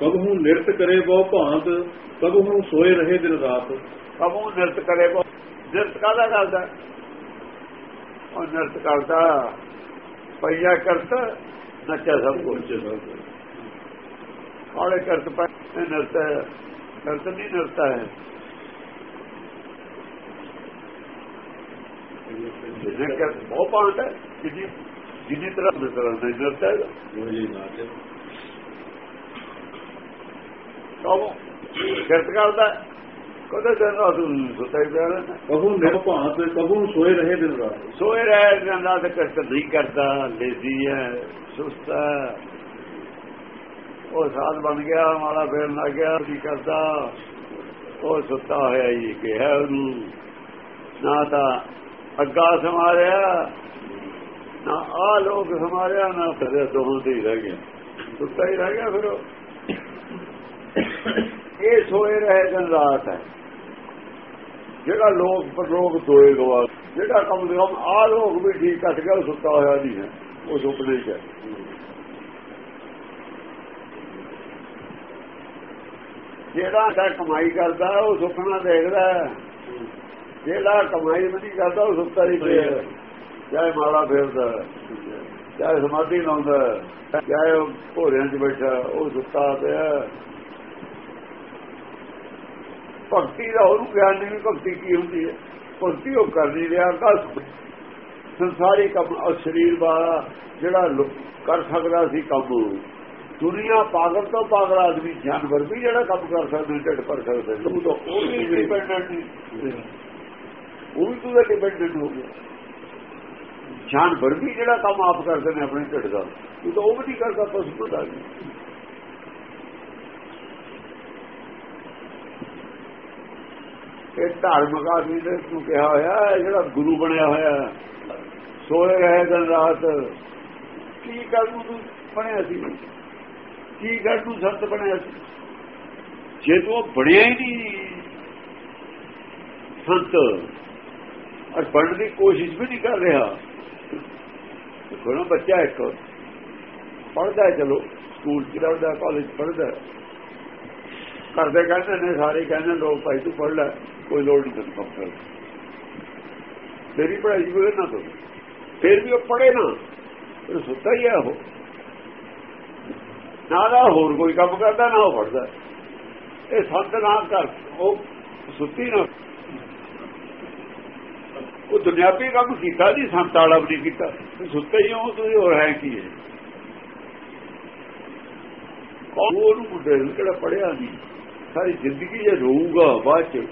ਕਬਹੂ ਨਿਰਤ ਕਰੇ ਬਹੁ ਭਾਂਤ ਕਬਹੂ ਸੋਏ ਰਹੇ ਦਿਨ ਰਾਤ। ਕਬੂ ਨਿਰਤ ਕਰੇ ਕੋ ਨਿਰਤ ਕਾਦਾ ਕਰਦਾ? ਉਹ ਨਿਰਤ ਕਰਦਾ ਪਈਆ ਕਰਤ ਨੱਚਾ ਸਭ ਕੁਝ ਕਾਲੇ ਕਰਤ ਪੈ ਨਿਰਤ ਹੈ। ਕਰਤ ਨਹੀਂ ਨਿਰਤਾ ਹੈ। ਜਿਹਨੇ ਕਰ ਬਹੁਤ ਪਾਉਂਦਾ ਹੈ ਜਿੰਨੀ ਜਿੰਨੀ ਤਰ੍ਹਾਂ ਨਜ਼ਰ ਨਹੀਂ ਨਿਰਤਾ ਹੈ। ਕਬੂ ਨਿਰਤ ਕਰਦਾ। ਕਦੇ ਦਿਨ ਰਾਤ ਸੁੱਤਾ ਹੀ ਪਿਆ ਰਹਿੰਦਾ ਕਬਹੂ ਨਿਰ ਭਾਂਤ ਕਬਹੂ ਸੋਏ ਰਹੇ ਦਿਨ ਰਾਤ। ਸੋਏ ਰਹਿ ਜਾਂਦਾ ਤੇ ਕਸ਼ਟ ਨਹੀਂ ਕਰਦਾ ਲੇਜ਼ੀ ਹੈ ਸੁਸਤ ਉਹ ਸਾਧ ਬਣ ਗਿਆ ਮਾਲਾ ਫੇਰ ਲੱਗ ਗਿਆ ਕੀ ਕਰਦਾ? ਉਹ ਸੁੱਤਾ ਹੋਇਆ ਹੀ ਕਿਹਾ ਉਹਨੂੰ। ਨਾ ਤਾਂ ਅੱਗਾ ਸਮਾਰਿਆ ਨਾ ਆ ਲੋਕ ਸਮਾਰਿਆ ਨਾ ਫਿਰ ਦੋਹਾਂ ਤੇ ਹੀ ਰਹਿ ਗਿਆ ਸੁੱਤਾ ਹੀ ਰਹਿ ਗਿਆ ਫਿਰ ਉਹ। ਇਹ ਸੋਏ ਰਹੇ ਦਿਨ ਰਾਤ ਹੈ। ਜਿਹੜਾ ਲੋਕ ਪਰਲੋਕ ਦੋਏ ਗਵਾ ਜਿਹੜਾ ਕਮ ਦੇ ਕਮ ਆ ਲੋਕ ਵੀ ਠੀਕ ਕੱਟ ਗਿਆ ਸੁੱਤਾ ਹੋਇਆ ਨਹੀਂ ਹੈ ਉਹ ਸੁਪਨੇ 'ਚ ਹੈ। ਜਿਹੜਾ ਤਾਂ ਕਮਾਈ ਕਰਦਾ, ਉਹ ਸੁਪਨਾ ਦੇਖਦਾ ਜਿਹੜਾ ਕਮਾਈ ਨਹੀਂ ਕਰਦਾ, ਉਹ ਸੁੱਤਾ ਹੀ ਪਿਆ। ਚਾਹੇ ਮਾਲਾ ਫੇਰਦਾ ਚਾਹੇ ਸਮਾਧੀ ਲਾਉਂਦਾ ਚਾਹੇ ਉਹ ਭੋਰਿਆਂ 'ਚ ਬੈਠਾ, ਉਹ ਸੁੱਤਾ ਪਿਆ। ਭਗਤੀ ਦਾ ਉਹਨੂੰ ਗਿਆਨ ਨਹੀਂ ਭਗਤੀ ਕੀ ਹੁੰਦੀ ਹੈ। ਭਗਤੀ ਉਹ ਕਰ ਨਹੀਂ ਰਿਹਾ ਕਸ ਸੰਸਾਰੀ ਕੰਮ ਉਹ ਸਰੀਰ ਵਾਲਾ ਜਿਹੜਾ ਕਰ ਸਕਦਾ ਸੀ ਕੰਮ। ਦੁਨੀਆ ਪਾਗਲ ਤੋਂ ਪਾਗਲ ਆਦਮੀ ਜਾਨਵਰ ਵੀ ਜਿਹੜਾ ਕੰਮ ਕਰ ਸਕਦੇ ਢਿੱਡ ਭਰ ਸਕਦੇ ਉਹ ਤਾਂ ਉਹ ਵੀ ਡਿਪੈਂਡੈਂਟ ਉਹ ਵੀ ਤੂੰ ਡਿਪੈਂਡੈਂਟ ਹੋ ਗਿਆ। ਜਾਨਵਰ ਵੀ ਜਿਹੜਾ ਕੰਮ ਆਪ ਕਰਦੇ ਨੇ ਆਪਣੇ ਢਿੱਡ ਦਾ। ਉਹ ਤਾਂ ਉਹ ਵੀ ਨਹੀਂ ਕਰਦਾ ਪਸ਼ੂ ਪਤਾ ਇਹ ਧਾਰਮਿਕ ਆਦਮੀ ਦੇ ਤੂੰ ਕਿਹਾ ਹੋਇਆ ਜਿਹੜਾ ਗੁਰੂ ਬਣਿਆ ਹੋਇਆ ਸੋਏ ਰਹੇ ਦਿਨ ਰਾਤ। ਕੀ ਕਰ ਨੂੰ ਤੂੰ ਬਣਿਆ ਸੀ? ਕੀ ਕਰ ਨੂੰ ਸੰਤ ਬਣਿਆ ਸੀ? ਜੇ ਤੂੰ ਉਹ ਬਣਿਆ ਹੀ ਨਹੀਂ ਸੰਤ, ਔਰ ਬਣਨ ਦੀ ਕੋਸ਼ਿਸ਼ ਵੀ ਨਹੀਂ ਕਰ ਰਿਹਾ। ਕੋਈ ਬੱਚਾ ਇੱਕ ਪੜਦਾ ਚਲੋ, ਸਕੂਲ ਚ ਪੜਦਾ ਕਾਲਜ ਪੜਦਾ ਕਰਦੇ ਕਹਿੰਦੇ ਨੇ, ਸਾਰੇ ਕਹਿੰਦੇ ਲੋਕ ਭਾਈ ਤੂੰ ਪੜ ਲੈ। ਕੋਈ ਲੋੜ ਨਹੀਂ ਤੈਨੂੰ ਕੰਮ ਕਰਨ ਦੀ। ਪੜਾਈ ਵੀ ਨਾ ਤੋ। ਫਿਰ ਵੀ ਉਹ ਪੜੇ ਨਾ। ਉਹ ਸੁੱਤਾ ਹੀ ਹੈ ਉਹ। ਨਾ ਦਾ ਹੋਰ ਕੋਈ ਕੰਮ ਕਰਦਾ, ਨਾ ਉਹ ਪੜਦਾ ਇਹ ਸੰਤ ਨਾ ਕਰ, ਉਹ ਸੁੱਤੀ ਨਾ। ਉਹ ਦੁਨਿਆਵੀ ਕੰਮ ਕੀਤਾ ਨਹੀਂ ਸੰਤ ਵਾਲਾ ਵੀ ਨਹੀਂ ਕੀਤਾ। ਤੂੰ ਸੁੱਤਾ ਹੀ ਹੋ ਤੁਸੀਂ ਹੋਰ ਹੈ ਕੀ ਹੈ? ਉਹਨੂੰ ਮੁੰਡੇ ਨੂੰ ਕਿਹੜਾ ਪੜਿਆ ਨਹੀਂ? ਸਾਰੀ ਜ਼ਿੰਦਗੀ ਜੇ ਰੋਊਗਾ ਬਾਅਦ ਚ।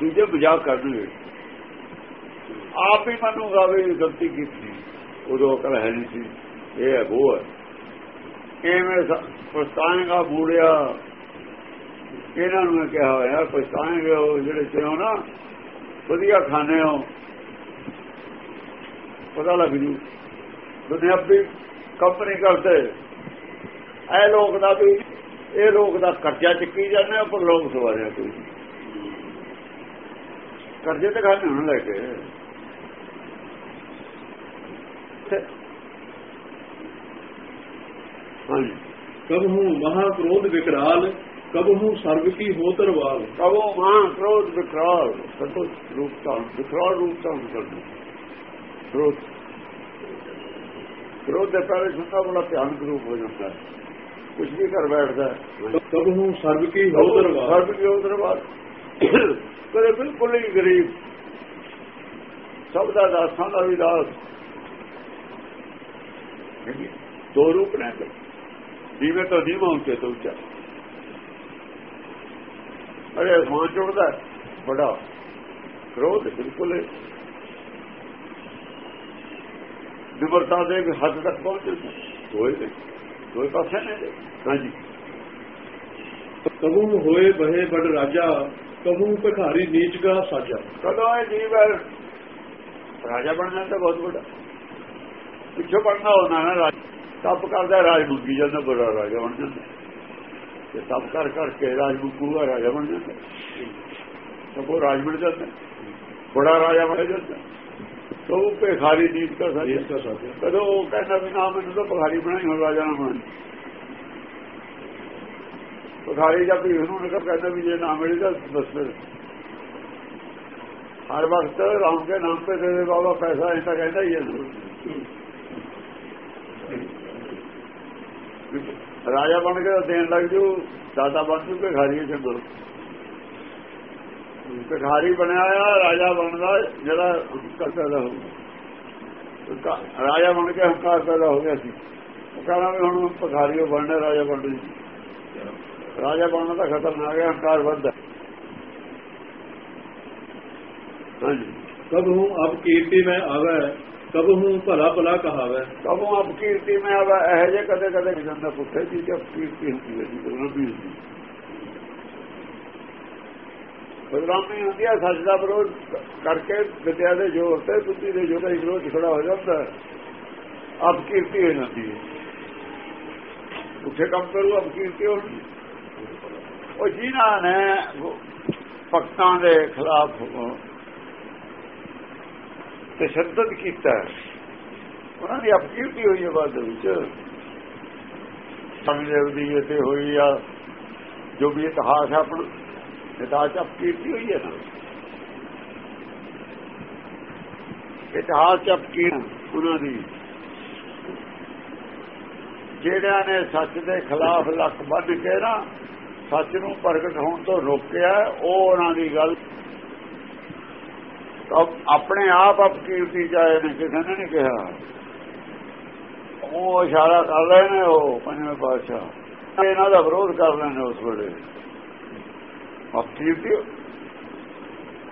ਦੂਜੇ ਮਜ਼ਾਕ ਕਰਨਗੇ ਆਪ ਹੀ ਮੰਨੂਗਾ ਵੀ ਗਲਤੀ ਕੀਤੀ। ਉਦੋਂ ਅਕਲ ਹੈ ਨਹੀਂ ਸੀ। ਇਹ ਹੈ ਉਹ ਹੈ। ਕਿਵੇਂ ਪਛਤਾਏਗਾ ਬੂੜਿਆ? ਇਹਨਾਂ ਨੂੰ ਕਿਹਾ ਹੋਇਆ, ਪਛਤਾਏਗੇ ਉਹ ਜਿਹੜੇ ਚਿਓ ਨਾ, ਵਧੀਆ ਖਾਣੇ ਹੋ। ਪਤਾ ਲੱਗ ਜੂ। ਦੁਨਿਆਵੀ ਕੰਪਨੀ ਕਰਦੇ। ਇਹ ਲੋਕ ਦਾ ਵੀ, ਇਹ ਲੋਕ ਦਾ ਕਰਜ਼ਾ ਚੱਕੀ ਜਾਂਦੇ ਆ, ਪਰ ਲੋਕ ਸਵਾਰਿਆ ਕੋਈ ਕਰਜ਼ੇ ਤੇ ਖਾਣੇ ਹੁਣ ਲੈ ਕੇ। ਹਾਂਜੀ। ਕਬਹੂ ਮਹਾ ਕ੍ਰੋਧ ਵਿਕਰਾਲ ਕਬਹੂ ਸਰਬ ਕੀ ਹੋਤਰ ਵਾਲ ਕਬੋ ਮਾਂ ਕ੍ਰੋਧ ਵਿਕਰਾਲ ਸਤੋ ਰੂਪ ਤਾਂ ਵਿਕਰਾਲ ਰੂਪ ਤਾਂ ਕਰਦਾ ਕ੍ਰੋਧ। ਕ੍ਰੋਧ ਦੇ ਪਹਿਲੇ ਸੁਣਦਾ ਬੜਾ ਭਿਆਨਕ ਰੂਪ ਹੋ ਜਾਂਦਾ ਹੈ। ਕੁਝ ਵੀ ਕਰ ਬੈਠਦਾ ਹੈ। ਕਬਹੂ ਸਰਬ ਕੀ ਹੋਤਰ ਵਾਲ ਸਰਬ ਕੀ ਬਾਅਦ ਕਦੇ ਬਿਲਕੁਲ ਹੀ ਗਰੀਬ। ਸਭ ਦਾ ਦਾਸਾਂ ਦਾ ਵੀ ਦਾਸ। ਦੋ ਰੂਪ ਨੇ ਜੀਵੇ ਤੋਂ ਨੀਵਾਂ ਉੱਚੇ ਤੋਂ ਉੱਚਾ। ਅਰੇ, ਅਸਮਾਨ ਚੁੜਦਾ ਬੜਾ ਕ੍ਰੋਧ ਬਿਲਕੁਲ ਨਿਮਰਤਾ ਦੇ ਵੀ ਹੱਦ ਤੱਕ ਪਹੁੰਚੇ ਦੋਏ ਨੇ ਦੋਏ ਪਾਸੇ ਨੇ ਹਾਂਜੀ। ਕਬਹੂ ਹੋਏ, ਬਹੇ ਬੜ ਰਾਜਾ ਕਬਹੂ ਭਿਖਾਰੀ ਨੀਚ ਕਾ ਸਾਜਾ? ਕਦੋਂ ਇਹ ਜੀਵ ਹੈ? ਰਾਜਾ ਬਣਨਾ ਤਾਂ ਬਹੁਤ ਵੱਡਾ। ਪਿੱਛੋਂ ਬਣਨਾ ਹੋਣਾ ਨਾ ਰਾਜ। ਤਪ ਕਰਦਾ ਰਾਜ ਮੁੱਕੀ ਜਾਂਦਾ ਬੜਾ ਰਾਜਾ ਬਣ ਜਾਂਦਾ। ਤੇ ਤਪ ਕਰ ਕਰਕੇ ਰਾਜ ਮੁੱਕੂਗਾ ਰਾਜਾ ਬਣ ਜਾਂਦਾ। ਉਹ ਰਾਜ ਬਣ ਜਾਂਦਾ। ਬੜਾ ਰਾਜਾ ਬਣ ਜਾਂਦਾ। ਤੋ ਭਿਖਾਰੀ ਨੀਚ ਕਾ ਸਾਜਾ। ਕਦੋਂ ਉਹ ਕਹਿੰਦਾ ਵੀ ਨਾ ਮੈਨੂੰ ਤਾਂ ਭਿਖਾਰੀ ਬਣਾਈ ਹੁਣ ਰਾਜਾ ਨਾ ਬਣਾ। ਭਿਖਾਰੀ ਜਾਂ ਵੀ ਉਹਨੂੰ ਨਿਕਲ ਕਹਿੰਦਾ ਵੀ ਜੇ ਨਾ ਮਿਲੇ ਤਾਂ ਬਸ ਹਰ ਵਕਤ ਰਾਮ ਕੇ ਨਾਮ ਤੇ ਦੇ ਬਾਬਾ ਪੈਸਾ ਇਹ ਤਾਂ ਕਹਿੰਦਾ ਹੀ ਹੈ। ਰਾਜਾ ਬਣ ਕੇ ਤਾਂ ਦੇਣ ਲੱਗ ਜੂ, ਦਾਦਾ ਬਣ ਜੂ, ਭਿਖਾਰੀ ਚੰਗੋ। ਭਿਖਾਰੀ ਬਣਿਆ ਆ, ਰਾਜਾ ਬਣਦਾ, ਜਿਹੜਾ ਹੰਕਾਰ ਪੈਦਾ ਦਾ ਰਾਜਾ ਬਣ ਕੇ ਹੰਕਾਰ ਪੈਦਾ ਹੋ ਗਿਆ ਸੀ। ਉਹ ਕਹਿੰਦਾ ਵੀ ਹੁਣ ਭਿਖਾਰੀ ਬਣਨਾ, ਰਾਜਾ ਬਣਨਾ ਰਾਜਾ ਬਣਨਾ ਤਾਂ ਖਤਰਨਾਕ ਹੈ ਹੰਕਾਰ ਵੱਧਦਾ ਹਾਂਜੀ। ਕਬਹੂ ਅਬ ਕੀਰਤੀ ਮੈਂ ਆਵੈ ਕਬਹੂ ਭਲਾ ਭਲਾ ਕਹਾਵੈ। ਕਬੋਂ ਅਬ ਕੀਰਤੀ ਮੈਂ ਆਵਾ ਇਹ ਜੇ ਕਦੇ ਕਦੇ ਜਾਂਦਾ ਪੁੱਛੇ ਜੀ ਕਿ ਕੀਰਤੀ ਹੁੰਦੀ ਹੈ ਜੀ ਬਦਨਾਮੀ ਹੁੰਦੀ ਬਦਨਾਮੀ ਹੁੰਦੀ ਹੈ ਸੱਚ ਦਾ ਵਿਰੋਧ ਕਰਕੇ ਵਿਦਿਆ ਦੇ ਜ਼ੋਰ ਤੇ ਬੁੱਧੀ ਦੇ ਜ਼ੋਰ ਤੇ ਵਿਰੋਧ ਖੜਾ ਹੋ ਜਾਂਦਾ ਅਬ ਕੀਰਤੀ ਹੋ ਜਾਂਦੀ ਹੈ। ਉੱਥੇ ਕੰਮ ਕਰੂ ਅਬ ਕੀਰਤੀ ਹੋਣੀ ਉਹ ਜਿਨ੍ਹਾਂ ਨੇ ਭਗਤਾਂ ਦੇ ਖਿਲਾਫ ਤਸ਼ੱਦਦ ਕੀਤਾ ਉਹਨਾਂ ਦੀ ਅਪਕੀਰਤੀ ਹੋਈ ਹੈ ਬਾਅਦ ਵਿੱਚ। ਸੰਗਦੇਵ ਦੀ ਇਹ ਹੋਈ ਆ, ਜੋ ਵੀ ਇਤਿਹਾਸ ਹੈ, ਆਪਣਾ ਇਤਿਹਾਸ ਚ ਅਪਕੀਰਤੀ ਹੋਈ ਹੈ ਨਾ। ਇਤਿਹਾਸ ਚ ਅਪਕੀਰ ਉਹਨਾਂ ਦੀ। ਜਿਹੜਿਆਂ ਨੇ ਸੱਚ ਦੇ ਖਿਲਾਫ ਲੱਖ ਵੱਢ ਕੇ ਨਾ ਸੱਚ ਨੂੰ ਪ੍ਰਗਟ ਹੋਣ ਤੋਂ ਰੋਕਿਆ, ਉਹ ਉਹਨਾਂ ਦੀ ਗੱਲ। ਆਪਣੇ ਆਪ ਅਪਕੀਰਤੀ ਚਾਹੇ ਨੇ, ਕਿਸੇ ਨੇ ਨਹੀਂ ਕਿਹਾ। ਉਹ ਇਸ਼ਾਰਾ ਕਰ ਰਹੇ ਨੇ ਉਹ, ਪੰਜਵੇਂ ਪਾਤਸ਼ਾਹ। ਇਹਨਾਂ ਦਾ ਵਿਰੋਧ ਕਰ ਰਹੇ ਨੇ ਉਸ ਵੇਲੇ। ਅਪਕੀਰਤੀ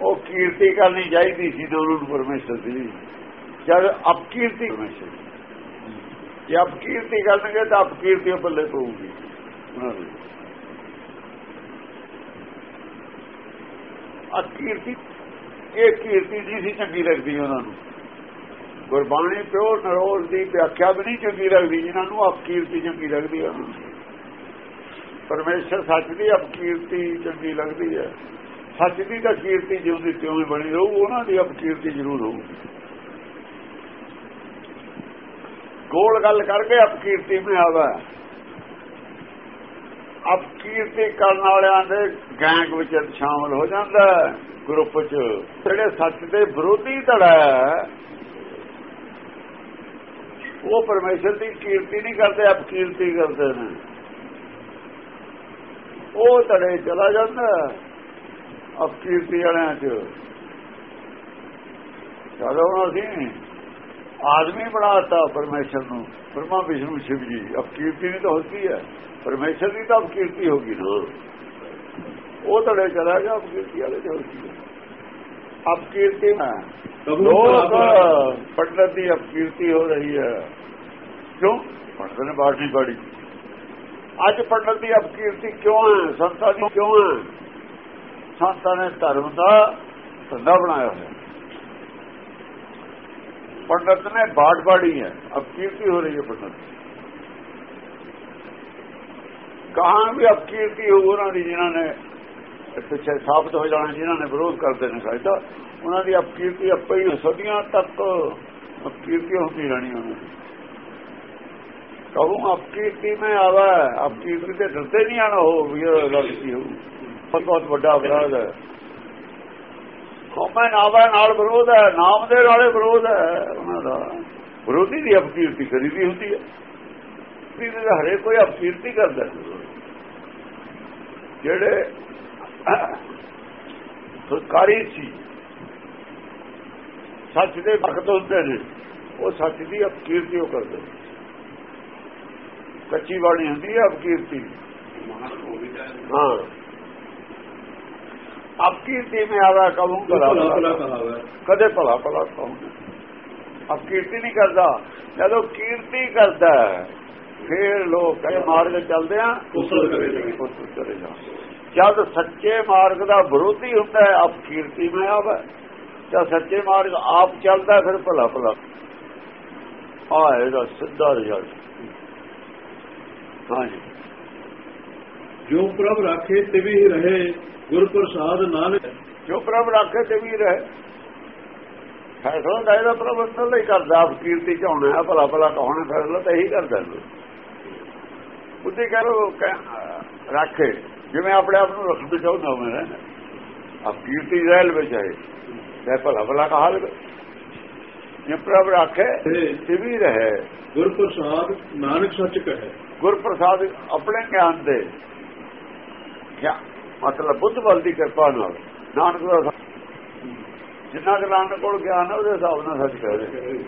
ਉਹ ਕੀਰਤੀ ਕਰਨੀ ਚਾਹੀਦੀ ਸੀ ਤਾਂ ਉਹਨਾਂ ਨੂੰ ਪਰਮੇਸ਼ਰ ਦੀ। ਜਦ ਅਪਕੀਰਤੀ ਪਰਮੇਸ਼ਰ ਜੇ ਅਪਕੀਰਤੀ ਕਰਨਗੇ ਤਾਂ ਅਪਕੀਰਤੀ ਪੱਲੇ ਪਊਗੀ ਉਹਨਾਂ ਦੀ ਅਕੀਰਤੀ ਇਹ ਕੀਰਤੀ ਨਹੀਂ ਸੀ ਚੰਗੀ ਲੱਗਦੀ ਉਹਨਾਂ ਨੂੰ। ਗੁਰਬਾਣੀ ਪਿਓ ਨਰੋਲ ਦੀ ਵਿਆਖਿਆ ਵੀ ਨਹੀਂ ਚੰਗੀ ਲੱਗਦੀ, ਜਿਨ੍ਹਾਂ ਨੂੰ ਅਪਕੀਰਤੀ ਚੰਗੀ ਲੱਗਦੀ ਹੈ ਪਰਮੇਸ਼ਰ ਸੱਚ ਦੀ ਅਪਕੀਰਤੀ ਚੰਗੀ ਲੱਗਦੀ ਹੈ ਸੱਚ ਦੀ ਤਾਂ ਕੀਰਤੀ ਜਿਉਂਦੀ ਤਿਉਂ ਹੀ ਬਣੀ ਰਹੂ, ਉਹਨਾਂ ਦੀ ਅਪਕੀਰਤੀ ਜ਼ਰੂਰ ਹੋਊਗੀ। ਗੋਲ ਗੱਲ ਕਰਕੇ ਅਪਕੀਰਤੀ ਮੈਂ ਆਵਾ। ਅਪਕੀਰਤੀ ਕਰਨ ਵਾਲਿਆਂ ਦੇ ਗੈਂਗ ਵਿੱਚ ਸ਼ਾਮਲ ਹੋ ਜਾਂਦਾ ਗਰੁੱਪ 'ਚ। ਜਿਹੜੇ ਸੱਚ ਦੇ ਵਿਰੋਧੀ ਧੜਾ ਉਹ ਪਰਮੇਸ਼ਰ ਦੀ ਕੀਰਤੀ ਨਹੀਂ ਕਰਦੇ ਅਪਕੀਰਤੀ ਕਰਦੇ ਨੇ। ਉਹ ਧੜੇ ਚਲਾ ਜਾਂਦਾ ਅਪਕੀਰਤੀ ਵਾਲਿਆਂ 'ਚ। ਚਲੋ ਅਸੀਂ ਆਦਮੀ ਬਣਾਤਾ ਪਰਮੇਸ਼ਰ ਨੂੰ। ਪਰਮਾ ਵਿਸ਼ਨੂੰ ਸ਼ਿਵ ਜੀ। ਅਪਕੀਰਤੀ ਨਹੀਂ ਤਾਂ ਹੁੰਦੀ ਹੈ। ਪਰਮੇਸ਼ਰ ਦੀ ਤਾਂ ਅਪਕੀਰਤੀ ਹੋਗੀ ਨਾ। ਉਹ ਧੜੇ ਚਲਾ ਗਿਆ ਅਪਕੀਰਤੀ ਵਾਲੇ ਚ ਹੋਗੀ। ਅਪਕੀਰਤੀ ਲੋਕ ਪੰਡਤ ਦੀ ਅਪਕੀਰਤੀ ਹੋ ਰਹੀ ਹੈ। ਕਿਉਂ? ਪੰਡਤ ਨੇ ਬਾਤ ਨਹੀਂ ਪੜੀ ਅੱਜ ਪੰਡਤ ਦੀ ਅਪਕੀਰਤੀ ਕਿਉਂ ਹੈ? ਸੰਤਾਂ ਦੀ ਕਿਉਂ ਹੈ? ਸੰਤਾਂ ਨੇ ਧਰਮ ਦਾ ਧੰਦਾ ਬਣਾਇਆ ਹੋਇਆ। ਪੰਡਤ ਨੇ ਬਾੜ ਬਾੜੀ ਹੈ। ਅਪਕੀਰਤੀ ਹੋ ਰਹੀ ਹੈ ਪੰਡਤ। ਕਹਾਂ ਵੀ ਅਪਕੀਰਤੀ ਹੋ ਉਹਨਾਂ ਦੀ ਜਿਨ੍ਹਾਂ ਨੇ ਪਿੱਛੇ ਸਾਬਤ ਹੋ ਜਾਣਾ, ਜਿਨ੍ਹਾਂ ਨੇ ਵਿਰੋਧ ਕਰਦੇ ਨੇ ਸਾਡਾ ਉਹਨਾਂ ਦੀ ਅਪਕੀਰਤੀ ਆਪੇ ਹੀ। ਸਦੀਆਂ ਤੱਕ ਅਪਕੀਰਤੀ ਹੁੰਦੀ ਰਹਿਣੀ ਉਹਨਾਂ ਦੀ ਕਹੂੰ ਅਪਕੀਰਤੀ ਮੈਂ ਆਵਾ। ਅਪਕੀਰਤੀ ਤੇ ਡਰਦੇ ਨਹੀਂ ਆਣਾ ਹੋ ਵੀ ਇਹ ਗਲਤੀ ਹੋ ਬਹੁਤ ਵੱਡਾ ਅਪਰਾਧ ਹੈ। ਕੌਮੇ ਨਾਵਾ ਨਾਲ ਵਿਰੋਧ ਹੈ ਨਾਮ ਦੇ ਨਾਲੇ ਵਿਰੋਧ ਹੈ ਉਹਨਾਂ ਦਾ। ਵਿਰੋਧੀ ਦੀ ਅਪਕੀਰਤੀ ਕਰੀਦੀ ਹੁੰਦੀ ਹੈ। ਅਪਕੀਰਤੀ ਦਾ ਹਰੇ ਕੋਈ ਅਪਕੀਰਤੀ ਕਰਦਾ ਜਿਹੜੇ ਸਰਕਾਰੀ ਸੀ ਸੱਚ ਦੇ ਭਗਤ ਹੁੰਦੇ ਨੇ ਉਹ ਸੱਚ ਦੀ ਅਪਕੀਰਤੀ ਉਹ ਕਰਦੇ ਕੱਚੀ ਬਾਣੀ ਹੁੰਦੀ ਹੈ ਅਪਕੀਰਤੀ ਹਾਂ। ਅਪਕੀਰਤੀ ਮੈਂ ਆਵਾ ਕਹੂੰ ਭਲਾ ਭਲਾ ਕਹਾਵੈ ਕਦੇ ਭਲਾ ਭਲਾ ਕਹੂੰ ਅਪਕੀਰਤੀ ਨਹੀਂ ਕਰਦਾ। ਜਦੋਂ ਕੀਰਤੀ ਕਰਦਾ ਫੇਰ ਲੋਕ ਇਹ ਮਾਰਗ ਚੱਲਦੇ ਆ ਕੁਸਲ ਕਰੇ ਜਾਏ। ਕੁਸਲ ਕਰੇ ਜਾ ਜਦ ਸੱਚੇ ਮਾਰਗ ਦਾ ਵਿਰੋਧੀ ਹੁੰਦਾ ਹੈ ਅਪਕੀਰਤੀ ਮੈਂ ਆਵਾ ਜਦ ਸੱਚੇ ਮਾਰਗ ਆਪ ਚੱਲਦਾ ਫਿਰ ਭਲਾ ਭਲਾ। ਆ ਇਹਦਾ ਸਿੱਧਾ ਰਿਜ਼ਲਟ। ਹਾਂਜੀ। ਜੋ ਪ੍ਰਭ ਰਾਖੇ ਤੇ ਵੀ ਰਹੇ ਗੁਰ ਪ੍ਰਸਾਦ ਨਾਨਕ ਜੋ ਪ੍ਰਭ ਰੱਖੇ ਤੇ ਵੀ ਰਹੇ। ਫੈਸਲਾ ਦਾ ਇਹਦਾ ਪ੍ਰਭ ਅੰਦਰ ਲਈ ਕਰਦਾ ਆਪ ਕੀਰਤੀ ਚਾਉਣਾ ਹੈ ਭਲਾ ਭਲਾ ਕਹਣਾ ਫੈਸਲਾ ਤਾਂ ਇਹੀ ਕਰਦਾ ਬੁੱਧੀ ਕਰੋ ਰੱਖੇ ਜਿਵੇਂ ਆਪਣੇ ਆਪ ਨੂੰ ਰੱਖਣਾ ਚਾਹੁੰਦਾ ਮੈਂ ਰਹਿਣਾ। ਆਪ ਕੀਰਤੀ ਰਹਿਲ ਵਿੱਚ ਆਏ ਤੇ ਭਲਾ ਭਲਾ ਕਹਾ ਲਵੇ। ਜੇ ਪ੍ਰਭ ਰੱਖੇ ਤੇ ਵੀ ਰਹੇ। ਗੁਰ ਪ੍ਰਸਾਦ ਨਾਨਕ ਸੱਚ ਕਹੇ। ਗੁਰ ਪ੍ਰਸਾਦ ਆਪਣੇ ਗਿਆਨ ਦੇ ਮਤਲਬ ਬੁੱਧ ਬਲ ਦੀ ਕਿਰਪਾ ਨਾਲ। ਨਾਨਕ ਦਾ ਜਿੰਨਾ ਕੁ ਨਾਨਕ ਕੋਲ ਗਿਆਨ ਹੈ ਉਹਦੇ ਹਿਸਾਬ ਨਾਲ ਸੱਚ ਕਹਦੇ